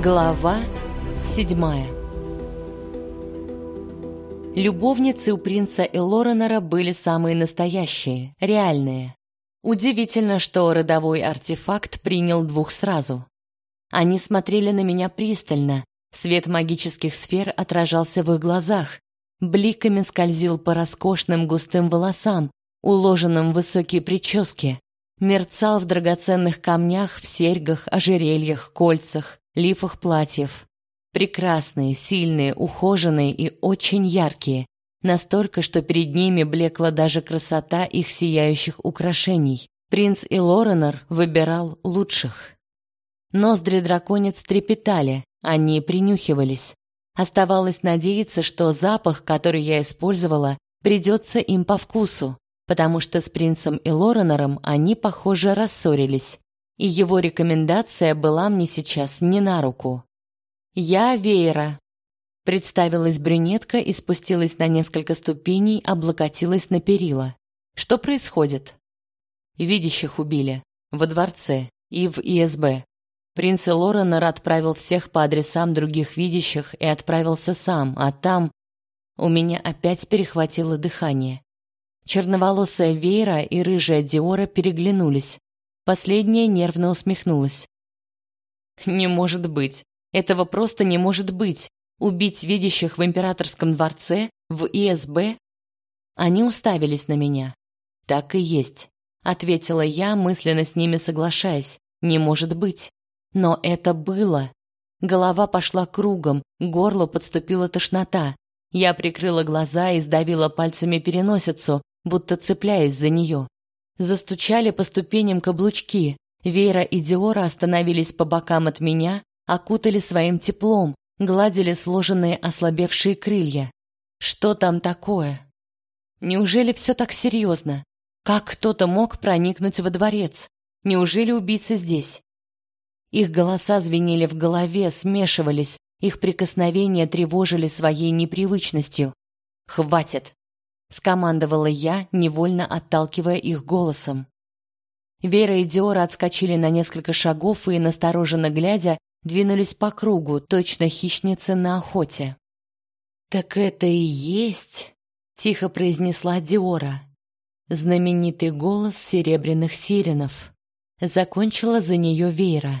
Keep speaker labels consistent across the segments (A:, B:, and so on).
A: Глава седьмая Любовницы у принца Элоренора были самые настоящие, реальные. Удивительно, что родовой артефакт принял двух сразу. Они смотрели на меня пристально, свет магических сфер отражался в их глазах, бликами скользил по роскошным густым волосам, уложенным в высокие прически, мерцал в драгоценных камнях, в серьгах, ожерельях, кольцах, лифах платьев. Прекрасные, сильные, ухоженные и очень яркие, настолько, что перед ними блекла даже красота их сияющих украшений. Принц и Лоренор выбирал лучших. Ноздри драконец трепетали, они принюхивались. Оставалось надеяться, что запах, который я использовала, придется им по вкусу, потому что с принцем и Лоренором они, похоже, рассорились и его рекомендация была мне сейчас не на руку. «Я Вейра», — представилась брюнетка и спустилась на несколько ступеней, облокотилась на перила. «Что происходит?» «Видящих убили. Во дворце и в ИСБ. Принц Лоренор отправил всех по адресам других видящих и отправился сам, а там... У меня опять перехватило дыхание. Черноволосая Вейра и рыжая Диора переглянулись. Последняя нервно усмехнулась. Не может быть. Этого просто не может быть. Убить видящих в императорском дворце, в ИСБ? Они уставились на меня. Так и есть, ответила я, мысленно с ними соглашаясь. Не может быть. Но это было. Голова пошла кругом, к горлу подступила тошнота. Я прикрыла глаза и сдавила пальцами переносицу, будто цепляясь за нее. Застучали по ступеням каблучки. Вера и Диора остановились по бокам от меня, окутали своим теплом, гладили сложенные ослабевшие крылья. Что там такое? Неужели все так серьезно? Как кто-то мог проникнуть во дворец? Неужели убийца здесь? Их голоса звенели в голове, смешивались, их прикосновения тревожили своей непривычностью. Хватит скомандовала я, невольно отталкивая их голосом. Вера и Диора отскочили на несколько шагов и настороженно глядя, двинулись по кругу, точно хищницы на охоте. Так это и есть, тихо произнесла Диора. Знаменитый голос серебряных сиренов. Закончила за нее Вера.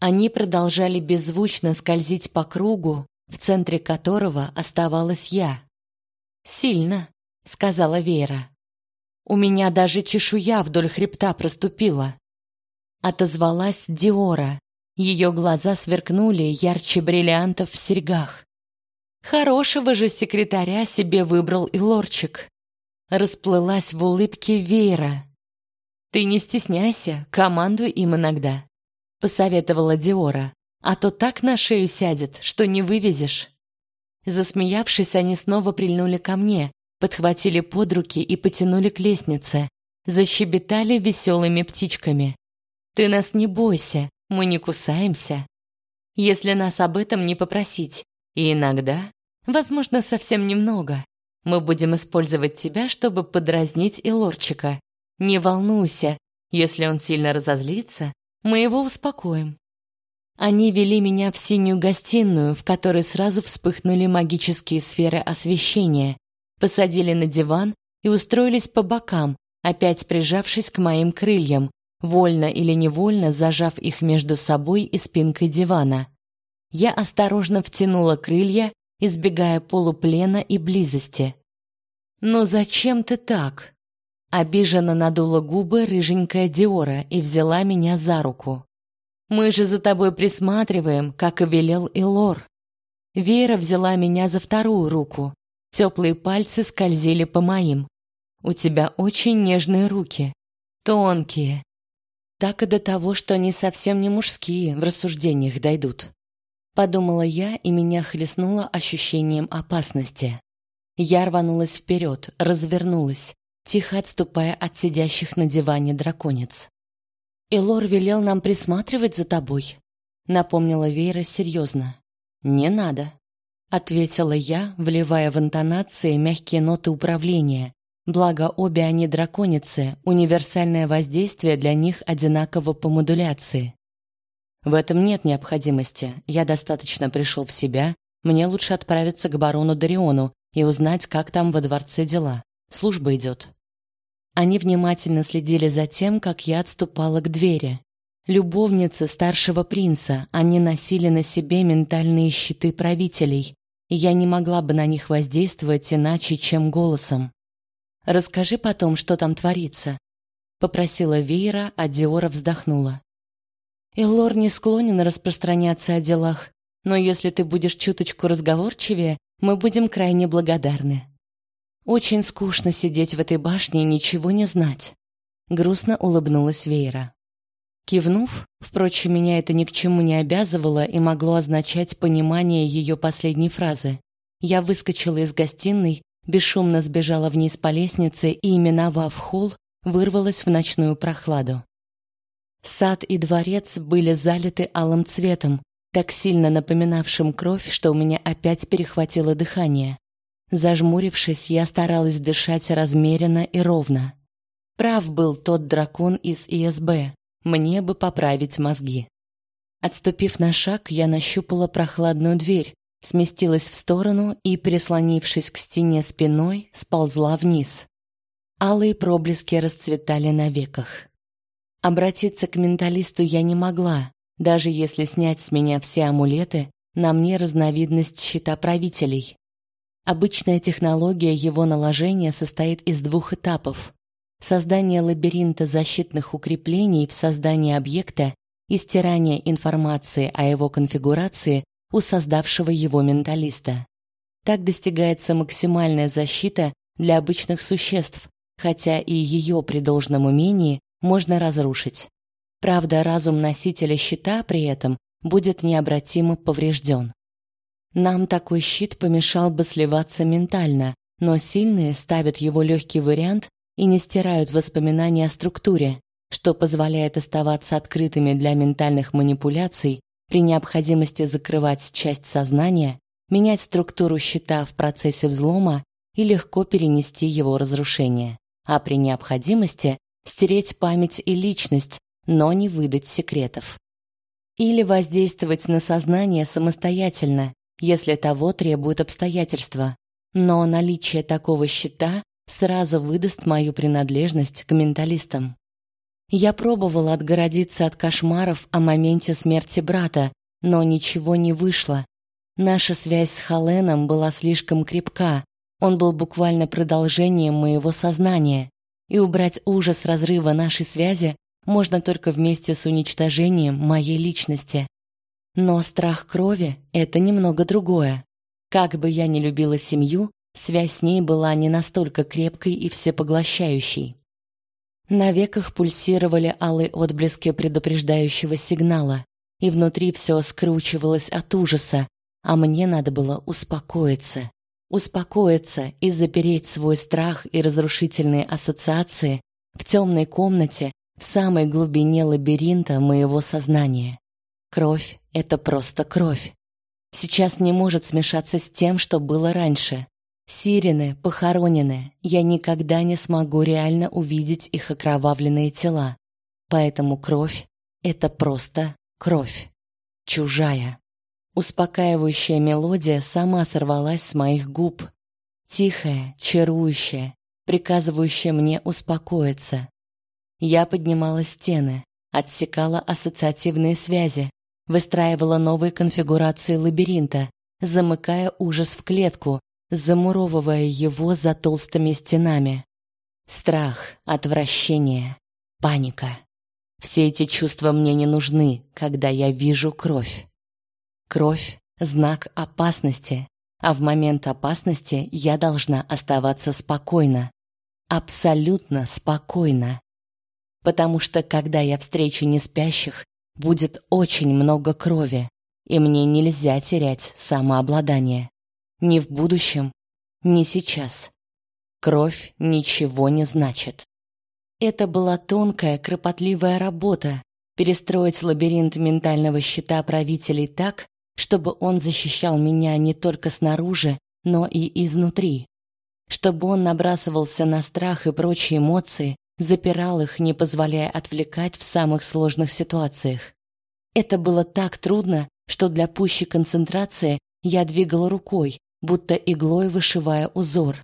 A: Они продолжали беззвучно скользить по кругу, в центре которого оставалась я. Сильно, сказала Вера. У меня даже чешуя вдоль хребта проступила. Отозвалась Диора. Ее глаза сверкнули ярче бриллиантов в серьгах. Хорошего же секретаря себе выбрал и лорчик. Расплылась в улыбке Вера. Ты не стесняйся, командуй им иногда, посоветовала Диора. А то так на шею сядет, что не вывезешь. Засмеявшись, они снова прильнули ко мне, подхватили под руки и потянули к лестнице, защебетали веселыми птичками. Ты нас не бойся, мы не кусаемся. Если нас об этом не попросить, и иногда, возможно, совсем немного, мы будем использовать тебя, чтобы подразнить и лорчика. Не волнуйся, если он сильно разозлится, мы его успокоим. Они вели меня в синюю гостиную, в которой сразу вспыхнули магические сферы освещения, посадили на диван и устроились по бокам, опять прижавшись к моим крыльям, вольно или невольно зажав их между собой и спинкой дивана. Я осторожно втянула крылья, избегая полуплена и близости. «Ну зачем ты так?» Обиженно надула губы рыженькая Диора и взяла меня за руку. «Мы же за тобой присматриваем, как и велел Илор». Вера взяла меня за вторую руку, Теплые пальцы скользили по моим. У тебя очень нежные руки, тонкие. Так и до того, что они совсем не мужские, в рассуждениях дойдут. Подумала я, и меня хлестнуло ощущением опасности. Я рванулась вперед, развернулась, тихо отступая от сидящих на диване драконец. «Элор велел нам присматривать за тобой», — напомнила Вейра серьезно. «Не надо», ответила я, вливая в интонации мягкие ноты управления. Благо обе они драконицы, универсальное воздействие для них одинаково по модуляции. В этом нет необходимости. Я достаточно пришел в себя. Мне лучше отправиться к барону Дариону и узнать, как там во дворце дела. Служба идет. Они внимательно следили за тем, как я отступала к двери. Любовницы старшего принца, они носили на себе ментальные щиты правителей, и я не могла бы на них воздействовать иначе, чем голосом. Расскажи потом, что там творится, попросила Вейра, а Диора вздохнула. Эллор не склонен распространяться о делах, но если ты будешь чуточку разговорчивее, мы будем крайне благодарны. Очень скучно сидеть в этой башне и ничего не знать. Грустно улыбнулась Вейра. Кивнув, впрочем, меня это ни к чему не обязывало и могло означать понимание ее последней фразы. Я выскочила из гостиной, бесшумно сбежала вниз по лестнице и, миновав холл, вырвалась в ночную прохладу. Сад и дворец были залиты алым цветом, так сильно напоминавшим кровь, что у меня опять перехватило дыхание. Зажмурившись, я старалась дышать размеренно и ровно. Прав был тот дракон из ИСБ. Мне бы поправить мозги. Отступив на шаг, я нащупала прохладную дверь, сместилась в сторону и, прислонившись к стене спиной, сползла вниз. Алые проблески расцветали на веках. Обратиться к менталисту я не могла, даже если снять с меня все амулеты, на мне разновидность щита правителей. Обычная технология его наложения состоит из двух этапов: создание лабиринта защитных укреплений в создании объекта и стирание информации о его конфигурации у создавшего его менталиста. Так достигается максимальная защита для обычных существ, хотя и ее при должном умении можно разрушить. Правда, разум носителя щита при этом будет необратимо поврежден. Нам такой щит помешал бы сливаться ментально, но сильные ставят его легкий вариант и не стирают воспоминания о структуре, что позволяет оставаться открытыми для ментальных манипуляций, при необходимости закрывать часть сознания, менять структуру щита в процессе взлома и легко перенести его разрушение, а при необходимости стереть память и личность, но не выдать секретов. Или воздействовать на сознание самостоятельно, если того требуют обстоятельства. Но наличие такого щита сразу выдаст мою принадлежность к менталистам. Я пробовала отгородиться от кошмаров о моменте смерти брата, но ничего не вышло. Наша связь с Халеном была слишком крепка. Он был буквально продолжением моего сознания, и убрать ужас разрыва нашей связи можно только вместе с уничтожением моей личности. Но страх крови это немного другое. Как бы я ни любила семью, Связь с ней была не настолько крепкой и всепоглощающей. На веках пульсировали алые отблески предупреждающего сигнала, и внутри все скручивалось от ужаса, а мне надо было успокоиться. Успокоиться и запереть свой страх и разрушительные ассоциации в темной комнате в самой глубине лабиринта моего сознания. Кровь — это просто кровь. Сейчас не может смешаться с тем, что было раньше. Сирены похоронены. Я никогда не смогу реально увидеть их окровавленные тела. Поэтому кровь это просто кровь. Чужая. Успокаивающая мелодия сама сорвалась с моих губ. Тихая, чарующая, приказывающая мне успокоиться. Я поднимала стены, отсекала ассоциативные связи, выстраивала новые конфигурации лабиринта, замыкая ужас в клетку, замуровывая его за толстыми стенами. Страх, отвращение, паника. Все эти чувства мне не нужны, когда я вижу кровь. Кровь — знак опасности, а в момент опасности я должна оставаться спокойна. Абсолютно спокойна. Потому что когда я встречу неспящих, будет очень много крови, и мне нельзя терять самообладание. Ни в будущем, ни сейчас. Кровь ничего не значит. Это была тонкая, кропотливая работа перестроить лабиринт ментального щита правителей так, чтобы он защищал меня не только снаружи, но и изнутри. Чтобы он набрасывался на страх и прочие эмоции, запирал их, не позволяя отвлекать в самых сложных ситуациях. Это было так трудно, что для пущей концентрации я двигала рукой, будто иглой вышивая узор,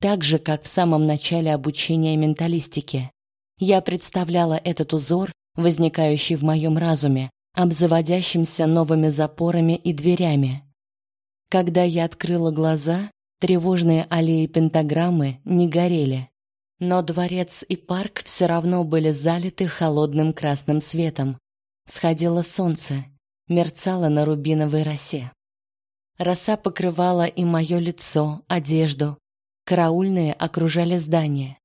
A: так же, как в самом начале обучения менталистике. Я представляла этот узор, возникающий в моем разуме, обзаводящимся новыми запорами и дверями. Когда я открыла глаза, тревожные аллеи пентаграммы не горели. Но дворец и парк все равно были залиты холодным красным светом. Сходило солнце, мерцало на рубиновой росе. Роса покрывала и мое лицо, одежду. Караульные окружали здание.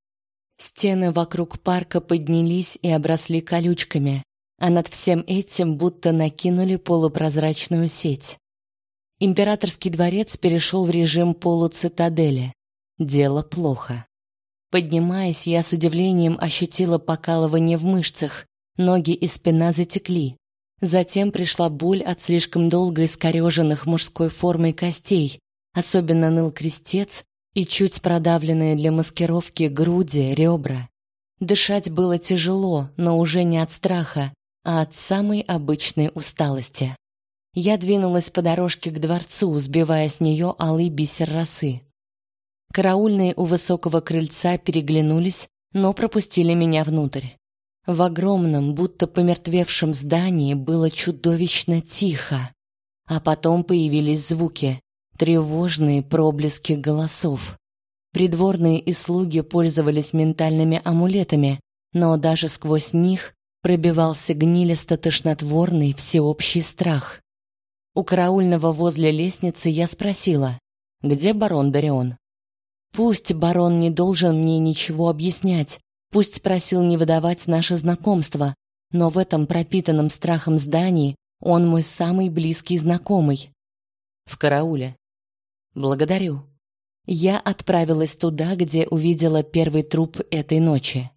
A: Стены вокруг парка поднялись и обросли колючками, а над всем этим будто накинули полупрозрачную сеть. Императорский дворец перешел в режим полуцитадели. Дело плохо. Поднимаясь, я с удивлением ощутила покалывание в мышцах, ноги и спина затекли. Затем пришла боль от слишком долго искореженных мужской формой костей, особенно ныл крестец и чуть продавленные для маскировки груди, ребра. Дышать было тяжело, но уже не от страха, а от самой обычной усталости. Я двинулась по дорожке к дворцу, сбивая с нее алый бисер росы. Караульные у высокого крыльца переглянулись, но пропустили меня внутрь. В огромном, будто помертвевшем здании было чудовищно тихо. А потом появились звуки, тревожные проблески голосов. Придворные и слуги пользовались ментальными амулетами, но даже сквозь них пробивался гнилисто-тошнотворный всеобщий страх. У караульного возле лестницы я спросила, где барон Дарион. Пусть барон не должен мне ничего объяснять, пусть просил не выдавать наше знакомство, но в этом пропитанном страхом здании он мой самый близкий знакомый. В карауле. Благодарю. Я отправилась туда, где увидела первый труп этой ночи.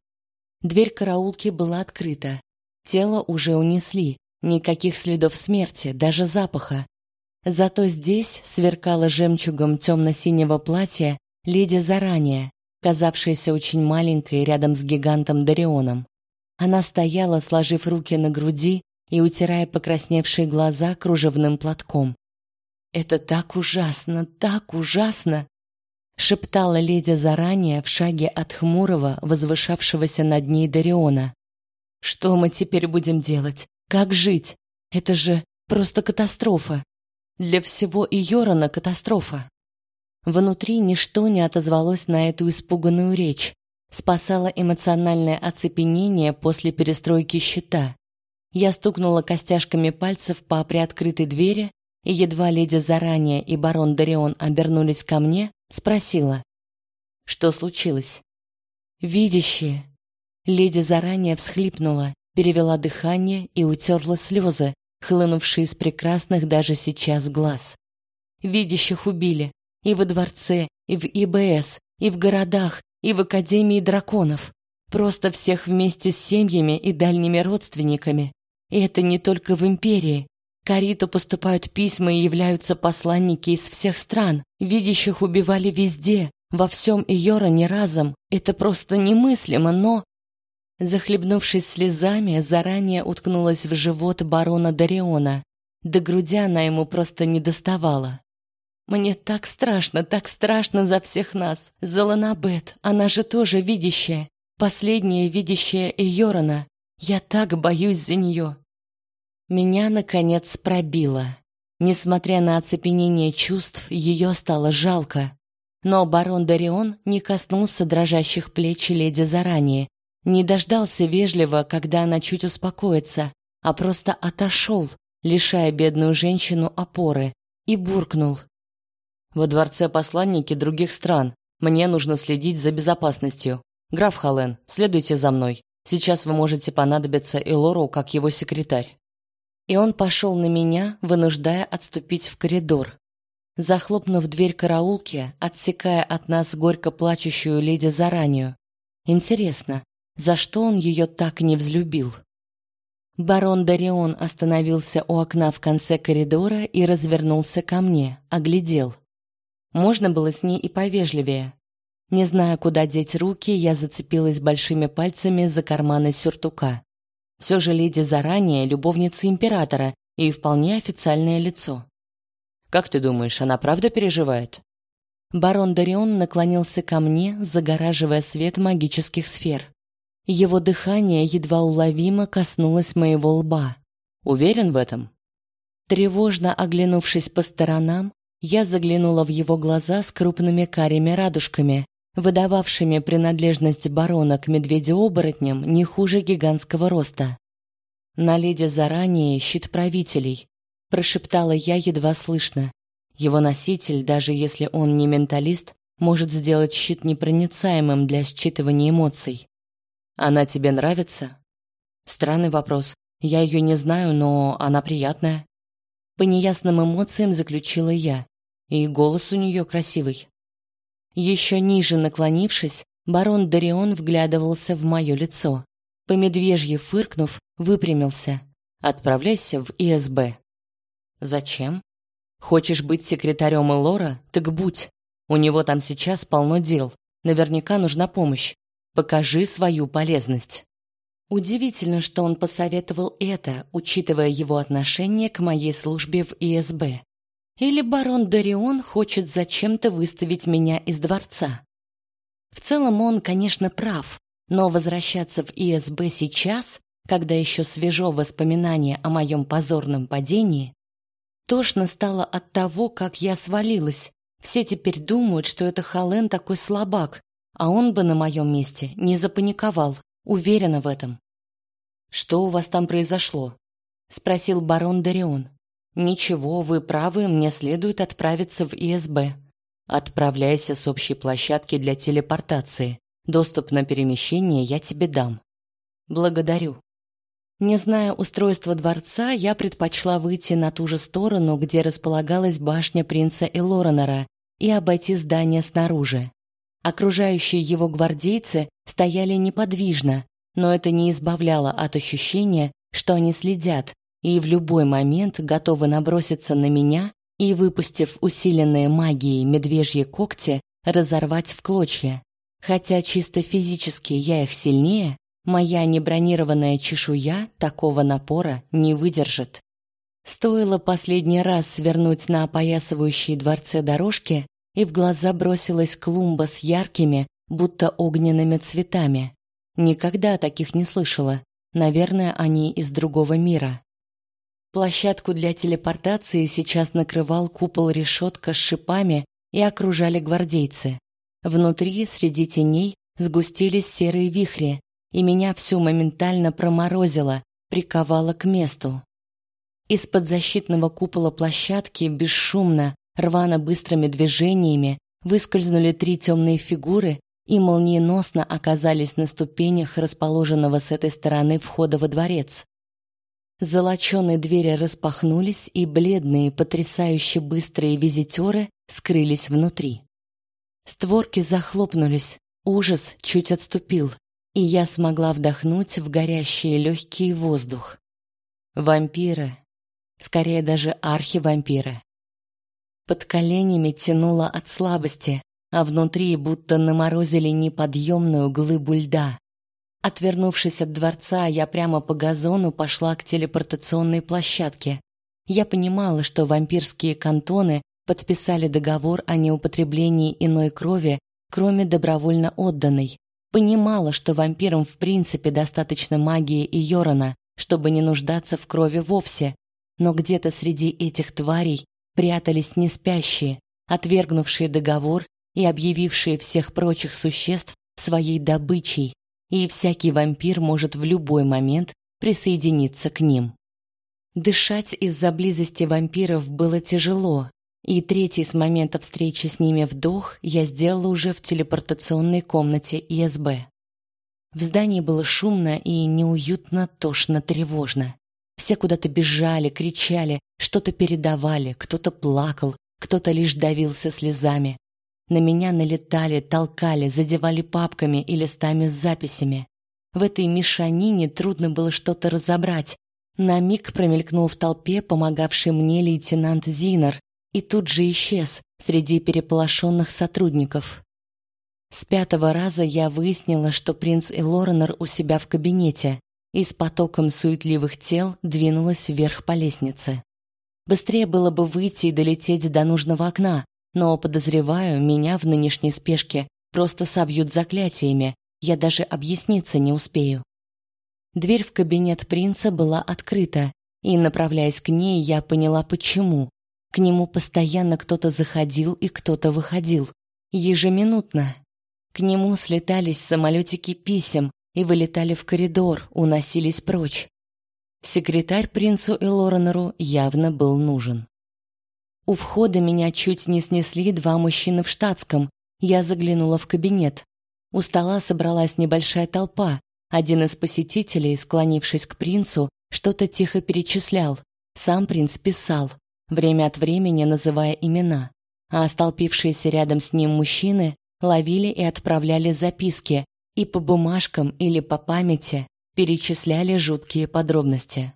A: Дверь караулки была открыта. Тело уже унесли, никаких следов смерти, даже запаха. Зато здесь сверкало жемчугом темно-синего платья леди заранее, казавшаяся очень маленькой рядом с гигантом Дарионом. Она стояла, сложив руки на груди и утирая покрасневшие глаза кружевным платком. Это так ужасно, так ужасно, шептала леди заранее в шаге от хмурого, возвышавшегося над ней Дариона. Что мы теперь будем делать? Как жить? Это же просто катастрофа. Для всего и Йорона катастрофа. Внутри ничто не отозвалось на эту испуганную речь. Спасало эмоциональное оцепенение после перестройки щита. Я стукнула костяшками пальцев по приоткрытой двери, и едва леди заранее и барон Дарион обернулись ко мне, спросила: "Что случилось?" "Видящие". Леди заранее всхлипнула, перевела дыхание и утерла слезы, хлынувшие из прекрасных даже сейчас глаз. "Видящих убили. И во дворце, и в ИБС, и в городах, и в Академии драконов. Просто всех вместе с семьями и дальними родственниками. И это не только в Империи. Кариту поступают письма и являются посланники из всех стран. Видящих убивали везде, во всем Иора разом. Это просто немыслимо, но... Захлебнувшись слезами, заранее уткнулась в живот барона Дариона. До груди она ему просто не доставала. Мне так страшно, так страшно за всех нас. За Ланабет, она же тоже видящая. Последняя видящая Йорона. Я так боюсь за нее. Меня, наконец, пробило. Несмотря на оцепенение чувств, ее стало жалко. Но барон Дарион не коснулся дрожащих плеч леди заранее, не дождался вежливо, когда она чуть успокоится, а просто отошел, лишая бедную женщину опоры, и буркнул: во дворце посланники других стран. Мне нужно следить за безопасностью. Граф Хален, следуйте за мной. Сейчас вы можете понадобиться Элору как его секретарь. И он пошел на меня, вынуждая отступить в коридор. Захлопнув дверь караулки, отсекая от нас горько плачущую леди заранее. Интересно, за что он ее так не взлюбил? Барон Дарион остановился у окна в конце коридора и развернулся ко мне, оглядел. Можно было с ней и повежливее. Не зная, куда деть руки, я зацепилась большими пальцами за карманы сюртука. Все же леди заранее любовница императора и вполне официальное лицо. Как ты думаешь, она правда переживает? Барон Дарион наклонился ко мне, загораживая свет магических сфер. Его дыхание едва уловимо коснулось моего лба. Уверен в этом? Тревожно оглянувшись по сторонам, я заглянула в его глаза с крупными карими радужками, выдававшими принадлежность барона к медведю-оборотням не хуже гигантского роста. На леди заранее щит правителей, прошептала я едва слышно. Его носитель, даже если он не менталист, может сделать щит непроницаемым для считывания эмоций. Она тебе нравится? Странный вопрос. Я ее не знаю, но она приятная. По неясным эмоциям заключила я, и голос у нее красивый. Еще ниже наклонившись, барон Дарион вглядывался в мое лицо. По медвежье фыркнув, выпрямился. Отправляйся в ИСБ. Зачем? Хочешь быть секретарем Элора? Так будь. У него там сейчас полно дел. Наверняка нужна помощь. Покажи свою полезность. Удивительно, что он посоветовал это, учитывая его отношение к моей службе в ИСБ. Или барон Дарион хочет зачем-то выставить меня из дворца. В целом он, конечно, прав, но возвращаться в ИСБ сейчас, когда еще свежо воспоминание о моем позорном падении, тошно стало от того, как я свалилась. Все теперь думают, что это Хален такой слабак, а он бы на моем месте не запаниковал, уверена в этом. Что у вас там произошло? спросил барон Дарион. Ничего, вы правы, мне следует отправиться в ИСБ. Отправляйся с общей площадки для телепортации. Доступ на перемещение я тебе дам. Благодарю. Не зная устройства дворца, я предпочла выйти на ту же сторону, где располагалась башня принца Элоранера, и обойти здание снаружи. Окружающие его гвардейцы стояли неподвижно, но это не избавляло от ощущения, что они следят, и в любой момент готовы наброситься на меня и, выпустив усиленные магией медвежьи когти, разорвать в клочья. Хотя чисто физически я их сильнее, моя небронированная чешуя такого напора не выдержит. Стоило последний раз свернуть на опоясывающие дворце дорожки, и в глаза бросилась клумба с яркими, будто огненными цветами. Никогда таких не слышала. Наверное, они из другого мира. Площадку для телепортации сейчас накрывал купол-решетка с шипами и окружали гвардейцы. Внутри, среди теней, сгустились серые вихри, и меня всю моментально проморозило, приковало к месту. Из-под защитного купола площадки бесшумно, рвано быстрыми движениями выскользнули три темные фигуры и молниеносно оказались на ступенях расположенного с этой стороны входа во дворец. Золоченые двери распахнулись, и бледные, потрясающе быстрые визитеры скрылись внутри. Створки захлопнулись, ужас чуть отступил, и я смогла вдохнуть в горящие легкие воздух. Вампиры, скорее даже архивампиры. Под коленями тянуло от слабости, а внутри будто наморозили неподъемную глыбу льда. Отвернувшись от дворца, я прямо по газону пошла к телепортационной площадке. Я понимала, что вампирские кантоны подписали договор о неупотреблении иной крови, кроме добровольно отданной. Понимала, что вампирам в принципе достаточно магии и Йорона, чтобы не нуждаться в крови вовсе, но где-то среди этих тварей прятались неспящие, отвергнувшие договор и объявившие всех прочих существ своей добычей, и всякий вампир может в любой момент присоединиться к ним. Дышать из-за близости вампиров было тяжело, и третий с момента встречи с ними вдох я сделала уже в телепортационной комнате ИСБ. В здании было шумно и неуютно, тошно, тревожно. Все куда-то бежали, кричали, что-то передавали, кто-то плакал, кто-то лишь давился слезами. На меня налетали, толкали, задевали папками и листами с записями. В этой мешанине трудно было что-то разобрать. На миг промелькнул в толпе помогавший мне лейтенант Зинер и тут же исчез среди переполошенных сотрудников. С пятого раза я выяснила, что принц Элоренор у себя в кабинете. и с потоком суетливых тел двинулась вверх по лестнице. Быстрее было бы выйти и долететь до нужного окна, но, подозреваю, меня в нынешней спешке просто собьют заклятиями, я даже объясниться не успею. Дверь в кабинет принца была открыта, и, направляясь к ней, я поняла почему. К нему постоянно кто-то заходил и кто-то выходил. Ежеминутно. К нему слетались самолетики писем и вылетали в коридор, уносились прочь. Секретарь принцу Элоренеру явно был нужен. У входа меня чуть не снесли два мужчины в штатском. Я заглянула в кабинет. У стола собралась небольшая толпа. Один из посетителей, склонившись к принцу, что-то тихо перечислял. Сам принц писал, время от времени называя имена а столпившиеся рядом с ним мужчины ловили и отправляли записки и по бумажкам или по памяти перечисляли жуткие подробности.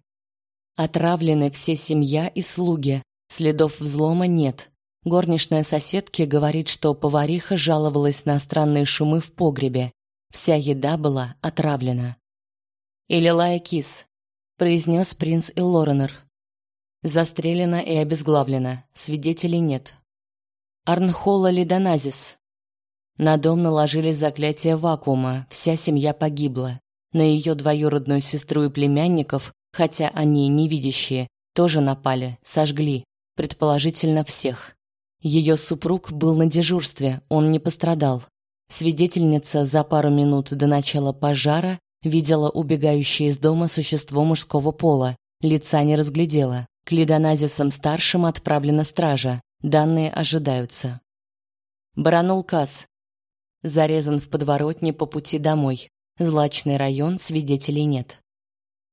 A: Отравлены все семья и слуги, следов взлома нет. Горничная соседки говорит, что повариха жаловалась на странные шумы в погребе. Вся еда была отравлена. «Илилая Кис», — произнес принц Элоренер. «Застрелена и обезглавлена, свидетелей нет». Арнхола Лидоназис. На дом наложили заклятие вакуума, вся семья погибла. На ее двоюродную сестру и племянников, хотя они невидящие, тоже напали, сожгли, предположительно всех. Ее супруг был на дежурстве, он не пострадал. Свидетельница за пару минут до начала пожара видела убегающее из дома существо мужского пола, лица не разглядела. К Лидоназисам старшим отправлена стража, Данные ожидаются. Баранул Кас. Зарезан в подворотне по пути домой. Злачный район, свидетелей нет.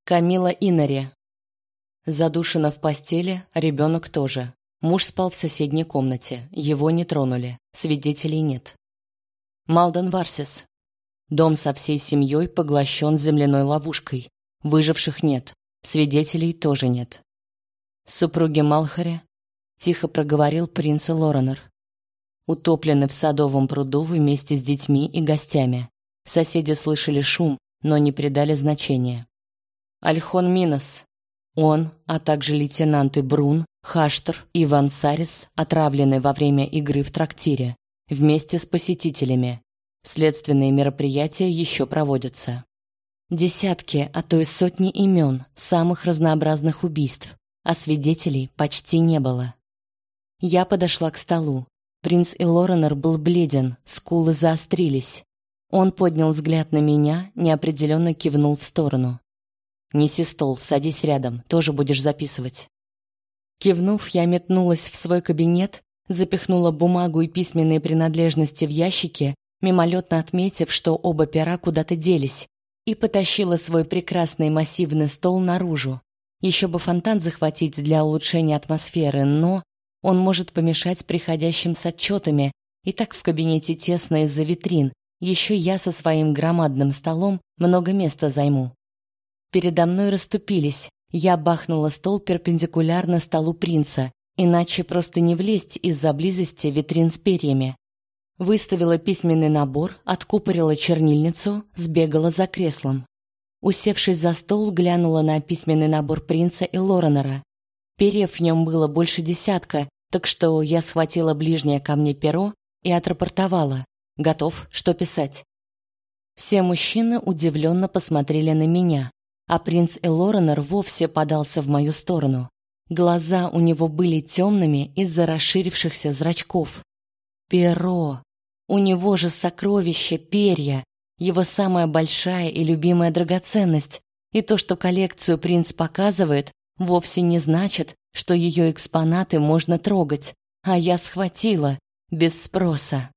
A: Камила Инари. Задушена в постели, ребенок тоже. Муж спал в соседней комнате, его не тронули, свидетелей нет. Малден Варсис. Дом со всей семьей поглощен земляной ловушкой. Выживших нет, свидетелей тоже нет. Супруги Малхари тихо проговорил принц Лоренор. Утоплены в садовом пруду вместе с детьми и гостями. Соседи слышали шум, но не придали значения. Альхон Минос. Он, а также лейтенанты Брун, Хаштер и Ван Сарис отравлены во время игры в трактире вместе с посетителями. Следственные мероприятия еще проводятся. Десятки, а то и сотни имен самых разнообразных убийств, а свидетелей почти не было. Я подошла к столу. Принц Элоренор был бледен, скулы заострились. Он поднял взгляд на меня, неопределенно кивнул в сторону. «Неси стол, садись рядом, тоже будешь записывать». Кивнув, я метнулась в свой кабинет, запихнула бумагу и письменные принадлежности в ящики, мимолетно отметив, что оба пера куда-то делись, и потащила свой прекрасный массивный стол наружу. Еще бы фонтан захватить для улучшения атмосферы, но он может помешать приходящим с отчетами, и так в кабинете тесно из-за витрин. Еще я со своим громадным столом много места займу. Передо мной расступились. Я бахнула стол перпендикулярно столу принца, иначе просто не влезть из-за близости витрин с перьями. Выставила письменный набор, откупорила чернильницу, сбегала за креслом. Усевшись за стол, глянула на письменный набор принца и Лоренера. Перьев в нем было больше десятка, так что я схватила ближнее ко мне перо и отрапортовала. Готов, что писать. Все мужчины удивленно посмотрели на меня, а принц Элоренор вовсе подался в мою сторону. Глаза у него были темными из-за расширившихся зрачков. Перо. У него же сокровище перья, его самая большая и любимая драгоценность. И то, что коллекцию принц показывает, вовсе не значит, что ее экспонаты можно трогать, а я схватила без спроса.